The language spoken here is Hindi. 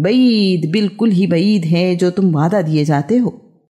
बईद बिल्कुल ही बईद है जो तुम वादा दिए जाते हो।